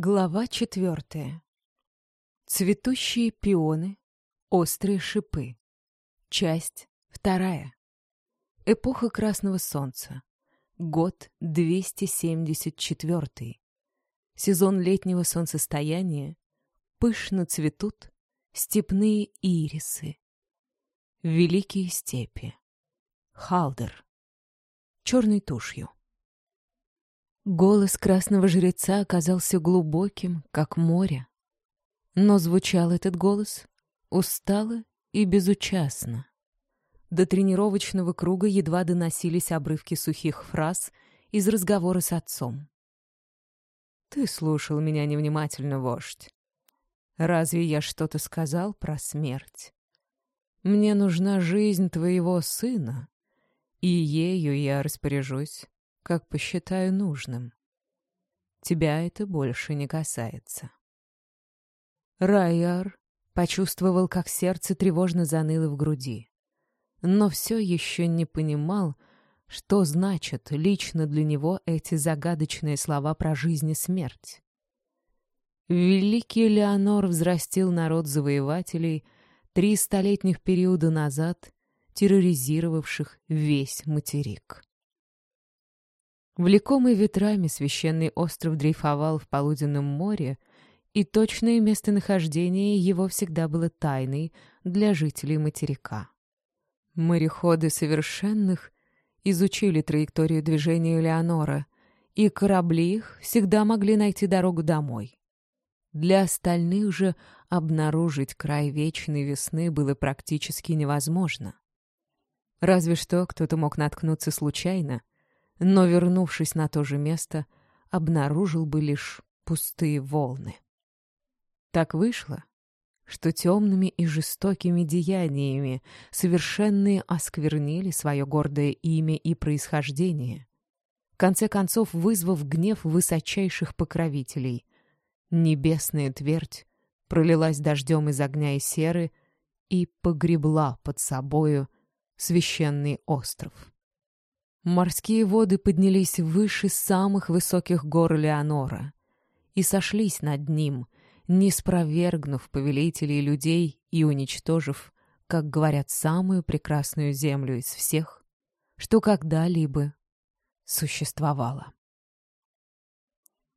Глава четвертая. Цветущие пионы, острые шипы. Часть вторая. Эпоха Красного Солнца. Год 274. Сезон летнего солнцестояния. Пышно цветут степные ирисы. Великие степи. Халдер. Черной тушью. Голос красного жреца оказался глубоким, как море. Но звучал этот голос устало и безучастно. До тренировочного круга едва доносились обрывки сухих фраз из разговора с отцом. «Ты слушал меня невнимательно, вождь. Разве я что-то сказал про смерть? Мне нужна жизнь твоего сына, и ею я распоряжусь как посчитаю нужным. Тебя это больше не касается. Райар почувствовал, как сердце тревожно заныло в груди, но все еще не понимал, что значат лично для него эти загадочные слова про жизнь и смерть. Великий Леонор взрастил народ завоевателей три столетних периода назад, терроризировавших весь материк. Влекомый ветрами священный остров дрейфовал в полуденном море, и точное местонахождение его всегда было тайной для жителей материка. Мореходы совершенных изучили траекторию движения Леонора, и корабли их всегда могли найти дорогу домой. Для остальных же обнаружить край вечной весны было практически невозможно. Разве что кто-то мог наткнуться случайно — но, вернувшись на то же место, обнаружил бы лишь пустые волны. Так вышло, что темными и жестокими деяниями совершенные осквернили свое гордое имя и происхождение, в конце концов вызвав гнев высочайших покровителей. Небесная твердь пролилась дождем из огня и серы и погребла под собою священный остров. Морские воды поднялись выше самых высоких гор Леонора и сошлись над ним, не спровергнув повелителей людей и уничтожив, как говорят, самую прекрасную землю из всех, что когда-либо существовало.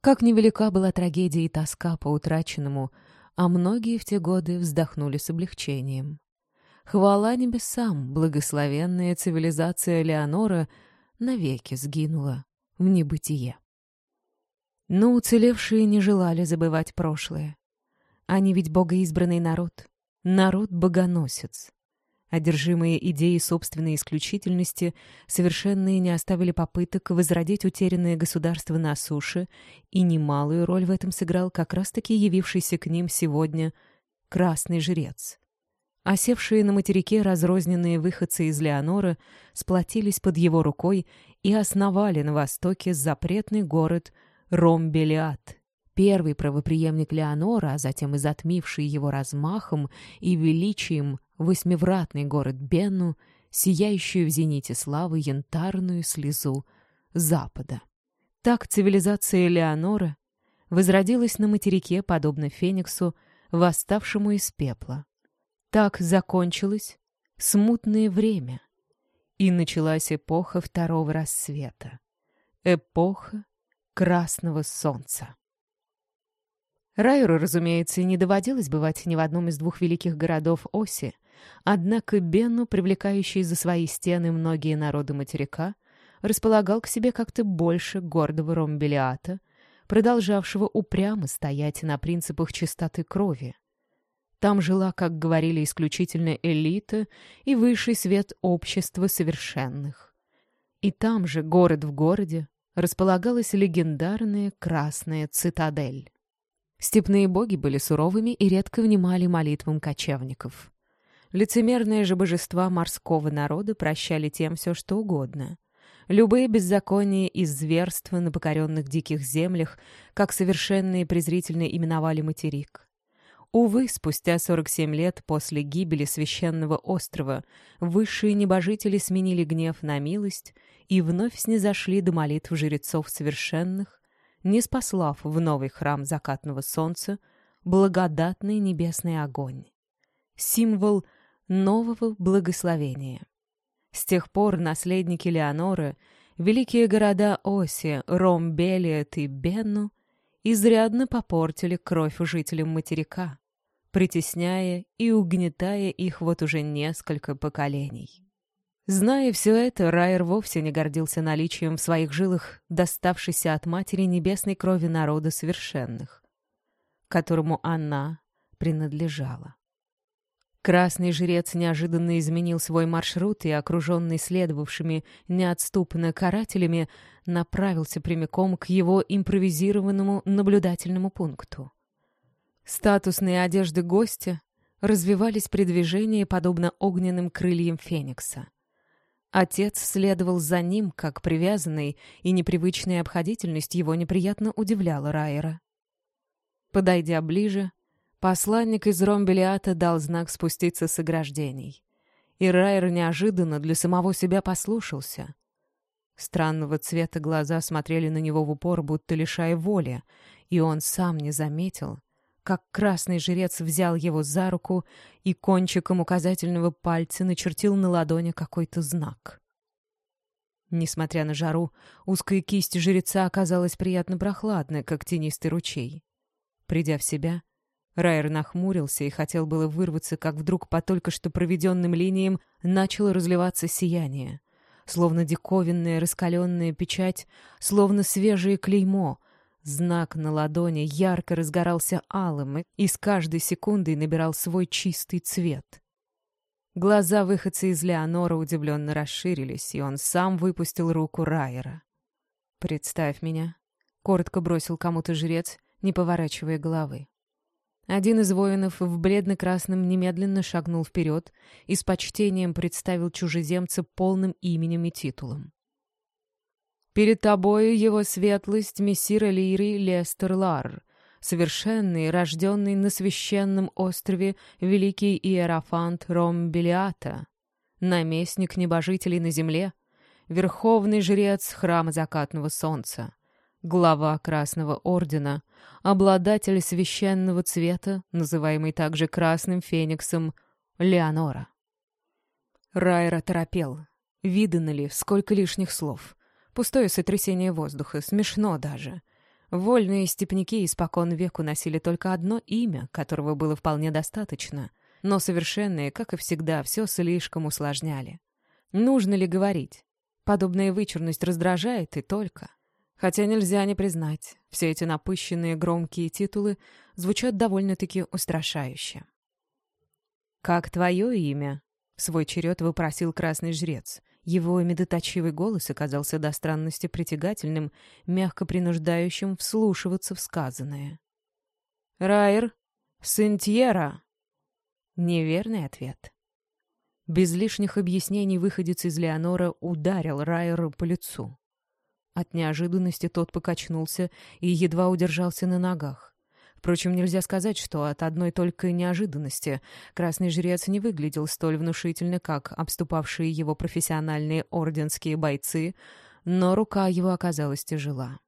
Как невелика была трагедия и тоска по утраченному, а многие в те годы вздохнули с облегчением. Хвала небесам, благословенная цивилизация Леонора навеки сгинула в небытие. Но уцелевшие не желали забывать прошлое. Они ведь богоизбранный народ, народ-богоносец. Одержимые идеей собственной исключительности, совершенные не оставили попыток возродить утерянное государство на суше, и немалую роль в этом сыграл как раз-таки явившийся к ним сегодня красный жрец. Осевшие на материке разрозненные выходцы из Леонора сплотились под его рукой и основали на востоке запретный город Ромбелиат, первый правоприемник Леонора, а затем и затмивший его размахом и величием восьмивратный город Бенну, сияющую в зените славы янтарную слезу Запада. Так цивилизация Леонора возродилась на материке, подобно Фениксу, восставшему из пепла. Так закончилось смутное время, и началась эпоха второго рассвета, эпоха красного солнца. Райеру, разумеется, не доводилось бывать ни в одном из двух великих городов Оси, однако Бенну, привлекающий за свои стены многие народы материка, располагал к себе как-то больше гордого Ромбелиата, продолжавшего упрямо стоять на принципах чистоты крови, там жила, как говорили, исключительно элита и высший свет общества совершенных. И там же, город в городе, располагалась легендарная Красная Цитадель. Степные боги были суровыми и редко внимали молитвам кочевников. Лицемерные же божества морского народа прощали тем все, что угодно. Любые беззакония и зверства на покоренных диких землях, как совершенные презрительно именовали материк. Увы, спустя 47 лет после гибели священного острова высшие небожители сменили гнев на милость и вновь снизошли до молитв жрецов совершенных, не спаслав в новый храм закатного солнца благодатный небесный огонь. Символ нового благословения. С тех пор наследники Леоноры, великие города Оси, Ром, Белиет и Бенну, изрядно попортили кровь жителям материка, притесняя и угнетая их вот уже несколько поколений. Зная все это, Райер вовсе не гордился наличием в своих жилах доставшейся от матери небесной крови народа совершенных, которому она принадлежала. Красный жрец неожиданно изменил свой маршрут и, окруженный следовавшими неотступно карателями, направился прямиком к его импровизированному наблюдательному пункту. Статусные одежды гостя развивались при движении, подобно огненным крыльям феникса. Отец следовал за ним, как привязанный, и непривычная обходительность его неприятно удивляла Райера. Подойдя ближе, посланник из Ромбелиата дал знак спуститься с ограждений. И Райер неожиданно для самого себя послушался. Странного цвета глаза смотрели на него в упор, будто лишая воли, и он сам не заметил, как красный жрец взял его за руку и кончиком указательного пальца начертил на ладони какой-то знак. Несмотря на жару, узкая кисть жреца оказалась приятно прохладной, как тенистый ручей. Придя в себя, Райер нахмурился и хотел было вырваться, как вдруг по только что проведенным линиям начало разливаться сияние. Словно диковинная раскаленная печать, словно свежее клеймо, Знак на ладони ярко разгорался алым и с каждой секундой набирал свой чистый цвет. Глаза выходца из Леонора удивленно расширились, и он сам выпустил руку Райера. «Представь меня», — коротко бросил кому-то жрец, не поворачивая головы. Один из воинов в бледно-красном немедленно шагнул вперед и с почтением представил чужеземца полным именем и титулом. Перед тобою его светлость мессир Элирий Лестер Лар, совершенный, рожденный на священном острове великий иерофант Ромбелиата, наместник небожителей на земле, верховный жрец храма закатного солнца, глава Красного Ордена, обладатель священного цвета, называемый также Красным Фениксом, Леонора. Райра торопел. Видано ли, сколько лишних слов — Пустое сотрясение воздуха, смешно даже. Вольные степняки испокон веку носили только одно имя, которого было вполне достаточно, но совершенные, как и всегда, все слишком усложняли. Нужно ли говорить? Подобная вычурность раздражает и только. Хотя нельзя не признать, все эти напыщенные громкие титулы звучат довольно-таки устрашающе. «Как твое имя?» — свой черед выпросил красный жрец — его медоточивый голос оказался до странности притягательным, мягко принуждающим вслушиваться в сказанное. «Райер? Сентьера?» Неверный ответ. Без лишних объяснений выходец из Леонора ударил Райера по лицу. От неожиданности тот покачнулся и едва удержался на ногах. Впрочем, нельзя сказать, что от одной только неожиданности красный жрец не выглядел столь внушительно, как обступавшие его профессиональные орденские бойцы, но рука его оказалась тяжела.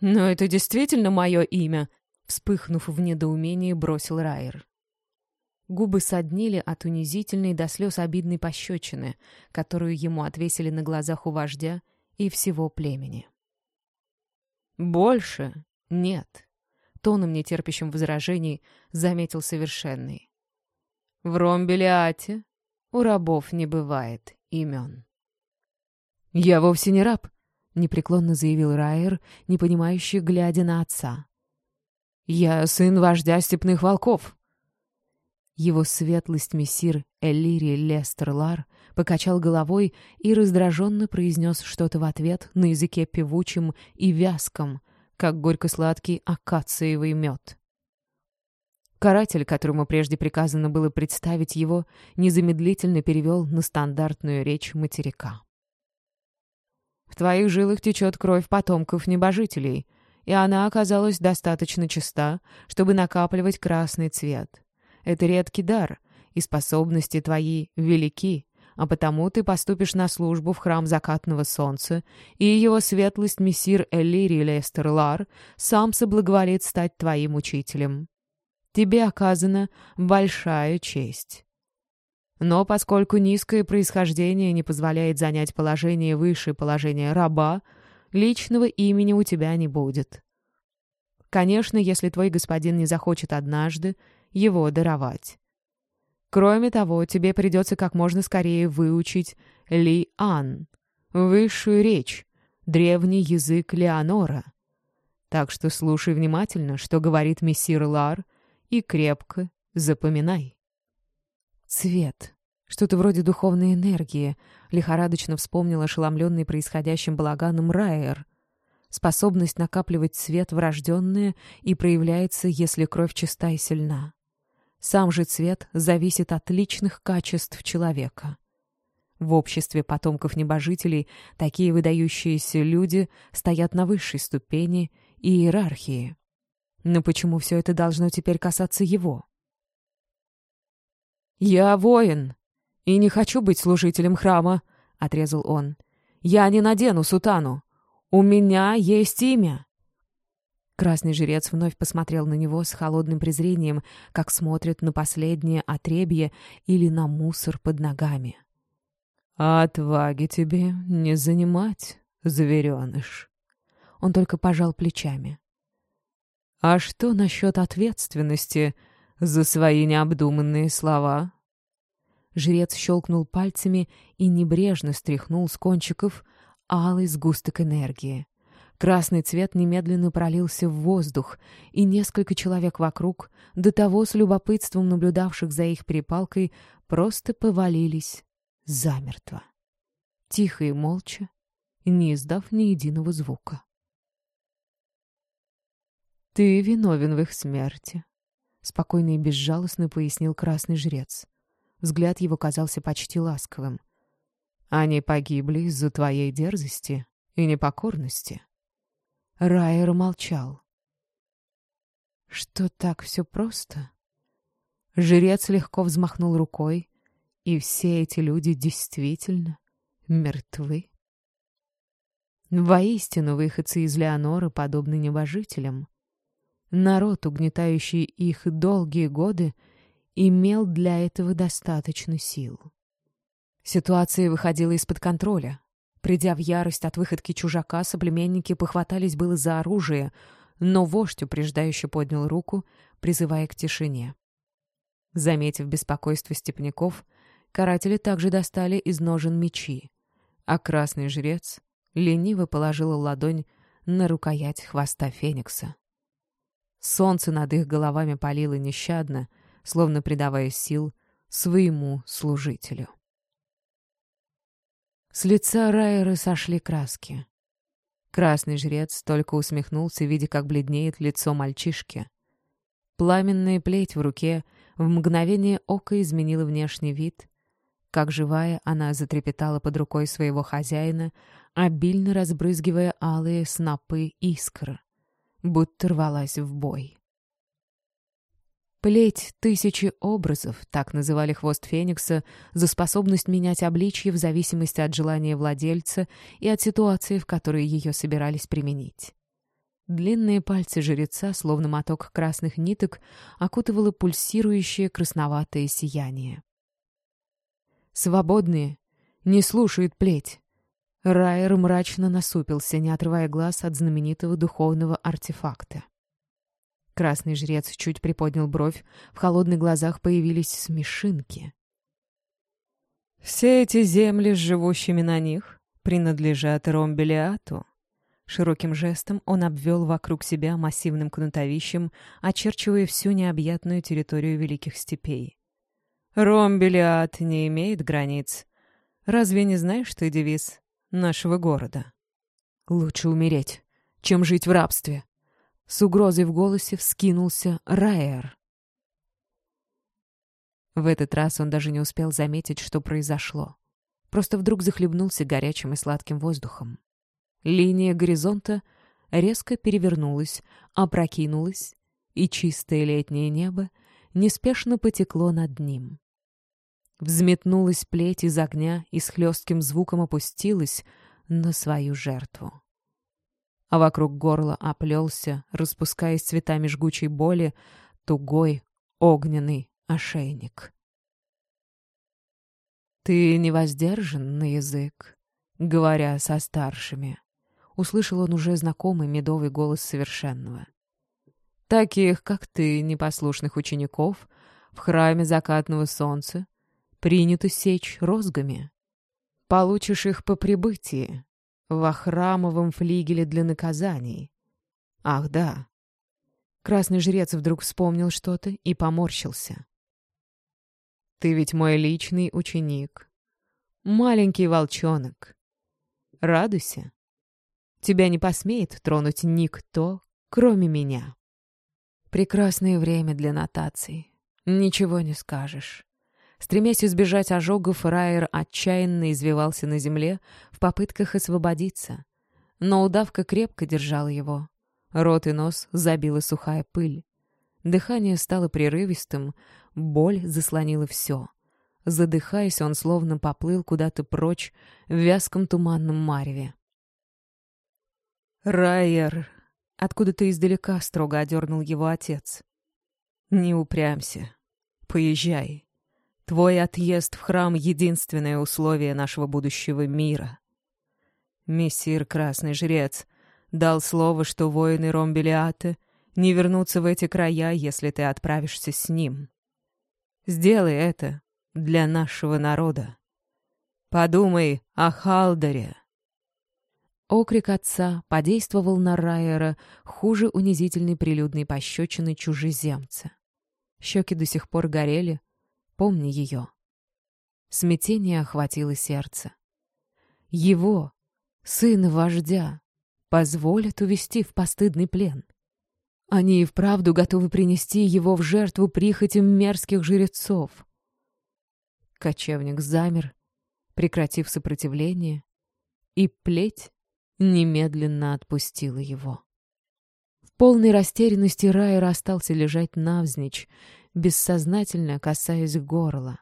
«Но это действительно мое имя!» — вспыхнув в недоумении, бросил Райер. Губы соднили от унизительной до слез обидной пощечины, которую ему отвесили на глазах у вождя и всего племени. «Больше нет», тоном, нетерпящим возражений, заметил совершенный. «В Ромбелиате у рабов не бывает имен». «Я вовсе не раб», — непреклонно заявил Райер, не понимающий, глядя на отца. «Я сын вождя степных волков». Его светлость мессир Эллири Лестерлар покачал головой и раздраженно произнес что-то в ответ на языке певучем и вязком, как горько-сладкий акациевый мед. Каратель, которому прежде приказано было представить его, незамедлительно перевел на стандартную речь материка. «В твоих жилах течет кровь потомков небожителей, и она оказалась достаточно чиста, чтобы накапливать красный цвет. Это редкий дар, и способности твои велики, а потому ты поступишь на службу в храм закатного солнца, и его светлость мессир Элири Лестер Лар сам соблаговолит стать твоим учителем. Тебе оказана большая честь. Но поскольку низкое происхождение не позволяет занять положение выше положения раба, личного имени у тебя не будет. Конечно, если твой господин не захочет однажды его даровать. Кроме того, тебе придется как можно скорее выучить Ли-Ан, высшую речь, древний язык Леонора. Так что слушай внимательно, что говорит мессир Лар, и крепко запоминай. Цвет. Что-то вроде духовной энергии. Лихорадочно вспомнил ошеломленный происходящим балаганом Райер. Способность накапливать цвет врожденная и проявляется, если кровь чиста и сильна. Сам же цвет зависит от личных качеств человека. В обществе потомков небожителей такие выдающиеся люди стоят на высшей ступени иерархии. Но почему все это должно теперь касаться его? «Я воин и не хочу быть служителем храма», — отрезал он. «Я не надену сутану. У меня есть имя». Красный жрец вновь посмотрел на него с холодным презрением, как смотрит на последнее отребье или на мусор под ногами. «Отваги тебе не занимать, звереныш». Он только пожал плечами. «А что насчет ответственности за свои необдуманные слова?» Жрец щелкнул пальцами и небрежно стряхнул с кончиков алый сгусток энергии. Красный цвет немедленно пролился в воздух, и несколько человек вокруг, до того с любопытством наблюдавших за их перепалкой, просто повалились замертво. Тихо и молча, не издав ни единого звука. «Ты виновен в их смерти», — спокойно и безжалостно пояснил красный жрец. Взгляд его казался почти ласковым. «Они погибли из-за твоей дерзости и непокорности». Райер молчал. «Что так все просто?» Жрец легко взмахнул рукой, и все эти люди действительно мертвы. Воистину, выходцы из Леонора подобны небожителям. Народ, угнетающий их долгие годы, имел для этого достаточно сил. Ситуация выходила из-под контроля. Придя в ярость от выходки чужака, соплеменники похватались было за оружие, но вождь упреждающе поднял руку, призывая к тишине. Заметив беспокойство степняков, каратели также достали из ножен мечи, а красный жрец лениво положил ладонь на рукоять хвоста феникса. Солнце над их головами палило нещадно, словно придавая сил своему служителю. С лица Райера сошли краски. Красный жрец только усмехнулся, видя, как бледнеет лицо мальчишки. Пламенная плеть в руке в мгновение ока изменила внешний вид. Как живая, она затрепетала под рукой своего хозяина, обильно разбрызгивая алые снопы искр, будто рвалась в бой. Плеть тысячи образов, так называли хвост Феникса, за способность менять обличье в зависимости от желания владельца и от ситуации, в которой ее собирались применить. Длинные пальцы жреца, словно моток красных ниток, окутывало пульсирующее красноватое сияние. «Свободные! Не слушают плеть!» Райер мрачно насупился, не отрывая глаз от знаменитого духовного артефакта. Красный жрец чуть приподнял бровь, в холодных глазах появились смешинки. «Все эти земли с живущими на них принадлежат Ромбелиату». Широким жестом он обвел вокруг себя массивным кнутовищем, очерчивая всю необъятную территорию Великих Степей. «Ромбелиат не имеет границ. Разве не знаешь ты девиз нашего города?» «Лучше умереть, чем жить в рабстве», с угрозой в голосе вскинулся Райер. В этот раз он даже не успел заметить, что произошло. Просто вдруг захлебнулся горячим и сладким воздухом. Линия горизонта резко перевернулась, опрокинулась, и чистое летнее небо неспешно потекло над ним. Взметнулась плеть из огня и с хлестким звуком опустилась на свою жертву. А вокруг горла оплелся, распускаясь цветами жгучей боли, тугой огненный ошейник. «Ты не воздержан на язык, говоря со старшими», — услышал он уже знакомый медовый голос совершенного. «Таких, как ты, непослушных учеников, в храме закатного солнца принято сечь розгами. Получишь их по прибытии, во храмовом флигеле для наказаний. Ах, да. Красный жрец вдруг вспомнил что-то и поморщился. Ты ведь мой личный ученик. Маленький волчонок. Радуйся. Тебя не посмеет тронуть никто, кроме меня. Прекрасное время для нотаций. Ничего не скажешь. Стремясь избежать ожогов, Райер отчаянно извивался на земле в попытках освободиться. Но удавка крепко держала его. Рот и нос забила сухая пыль. Дыхание стало прерывистым, боль заслонила все. Задыхаясь, он словно поплыл куда-то прочь в вязком туманном мареве. «Райер!» — откуда-то издалека строго одернул его отец. «Не упрямся. Поезжай. Твой отъезд в храм — единственное условие нашего будущего мира. Мессир Красный Жрец дал слово, что воины Ромбелиаты не вернутся в эти края, если ты отправишься с ним. Сделай это для нашего народа. Подумай о Халдаре. Окрик отца подействовал на Райера хуже унизительной прилюдной пощечины чужеземца. Щеки до сих пор горели, Помни ее. Смятение охватило сердце. Его, сына вождя, позволят увести в постыдный плен. Они и вправду готовы принести его в жертву прихотям мерзких жрецов. Кочевник замер, прекратив сопротивление, и плеть немедленно отпустила его. В полной растерянности Райер остался лежать навзничь, бессознательно касаясь горла.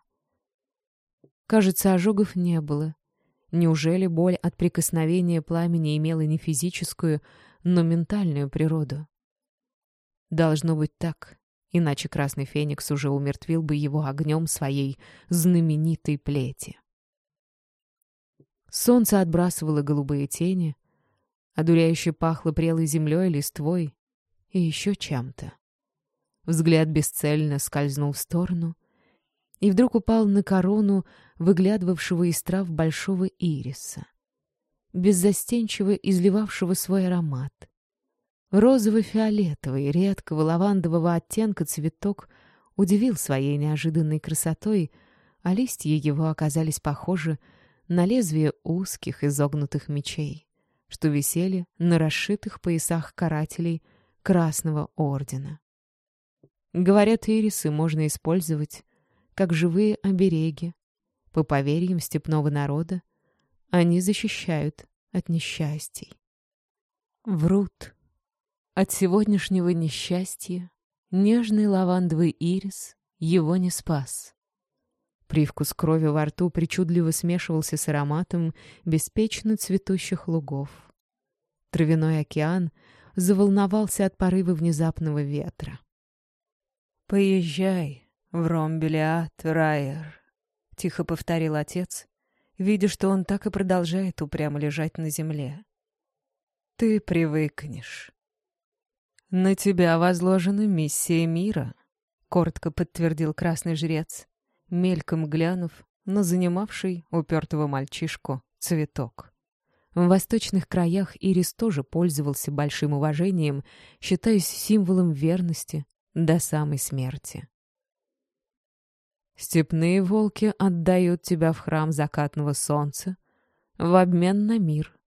Кажется, ожогов не было. Неужели боль от прикосновения пламени имела не физическую, но ментальную природу? Должно быть так, иначе Красный Феникс уже умертвил бы его огнем своей знаменитой плети. Солнце отбрасывало голубые тени, одуряюще пахло прелой землей, листвой и еще чем-то. Взгляд бесцельно скользнул в сторону и вдруг упал на корону выглядывавшего из трав большого ириса, беззастенчиво изливавшего свой аромат. Розово-фиолетовый, редкого лавандового оттенка цветок удивил своей неожиданной красотой, а листья его оказались похожи на лезвие узких изогнутых мечей, что висели на расшитых поясах карателей Красного Ордена. Говорят, ирисы можно использовать как живые обереги. По поверьям степного народа, они защищают от несчастий. Врут. От сегодняшнего несчастья нежный лавандовый ирис его не спас. Привкус крови во рту причудливо смешивался с ароматом беспечно цветущих лугов. Травяной океан заволновался от порыва внезапного ветра. «Поезжай в Ромбелиат, Райер», — тихо повторил отец, видя, что он так и продолжает упрямо лежать на земле. «Ты привыкнешь». «На тебя возложена миссия мира», — коротко подтвердил красный жрец, мельком глянув на занимавший упертого мальчишку цветок. В восточных краях Ирис тоже пользовался большим уважением, считаясь символом верности, до самой смерти. Степные волки отдают тебя в храм закатного солнца в обмен на мир,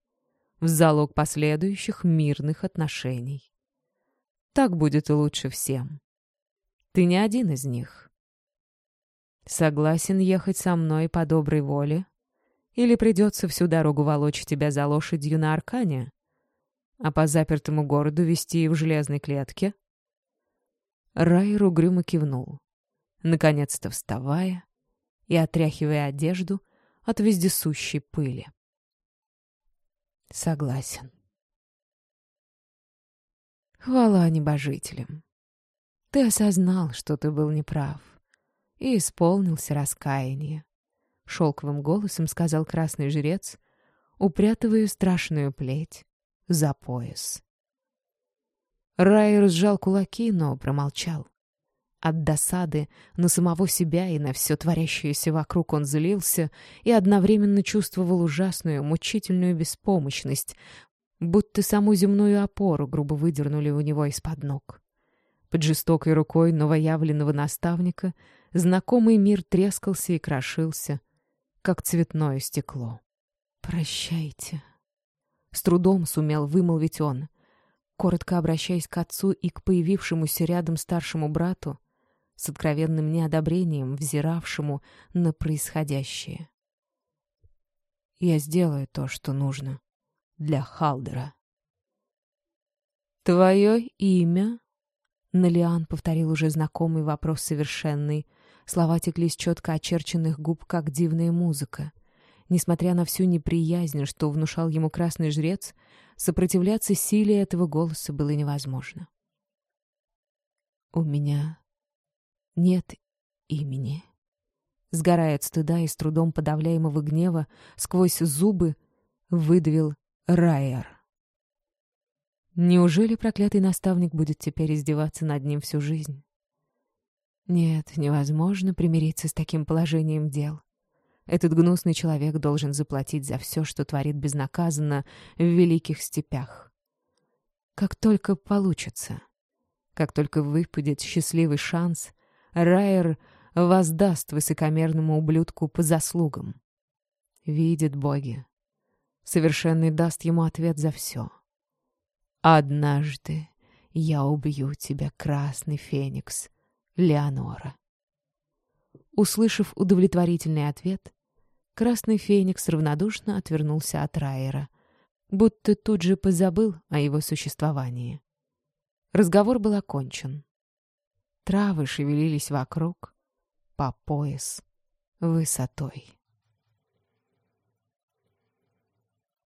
в залог последующих мирных отношений. Так будет лучше всем. Ты не один из них. Согласен ехать со мной по доброй воле? Или придется всю дорогу волочь тебя за лошадью на аркане, а по запертому городу вести в железной клетке? Райер угрюмо кивнул, наконец-то вставая и отряхивая одежду от вездесущей пыли. Согласен. Хвала небожителям. Ты осознал, что ты был неправ, и исполнился раскаяние. Шелковым голосом сказал красный жрец, упрятывая страшную плеть за пояс. Райер сжал кулаки, но промолчал. От досады на самого себя и на все творящееся вокруг он злился и одновременно чувствовал ужасную, мучительную беспомощность, будто саму земную опору грубо выдернули у него из-под ног. Под жестокой рукой новоявленного наставника знакомый мир трескался и крошился, как цветное стекло. «Прощайте», — с трудом сумел вымолвить он, коротко обращаясь к отцу и к появившемуся рядом старшему брату, с откровенным неодобрением взиравшему на происходящее. «Я сделаю то, что нужно для Халдера». «Твое имя?» Налиан повторил уже знакомый вопрос совершенный. Слова текли с четко очерченных губ, как дивная музыка. Несмотря на всю неприязнь, что внушал ему красный жрец, сопротивляться силе этого голоса было невозможно. «У меня нет имени. Сгорая от стыда и с трудом подавляемого гнева, сквозь зубы выдавил Райер. Неужели проклятый наставник будет теперь издеваться над ним всю жизнь? Нет, невозможно примириться с таким положением дел. Этот гнусный человек должен заплатить за все, что творит безнаказанно в великих степях. Как только получится, как только выпадет счастливый шанс, Райер воздаст высокомерному ублюдку по заслугам. Видит боги. Совершенный даст ему ответ за все. «Однажды я убью тебя, красный феникс, Леонора». Услышав удовлетворительный ответ, красный феникс равнодушно отвернулся от Райера, будто тут же позабыл о его существовании. Разговор был окончен. Травы шевелились вокруг по пояс высотой.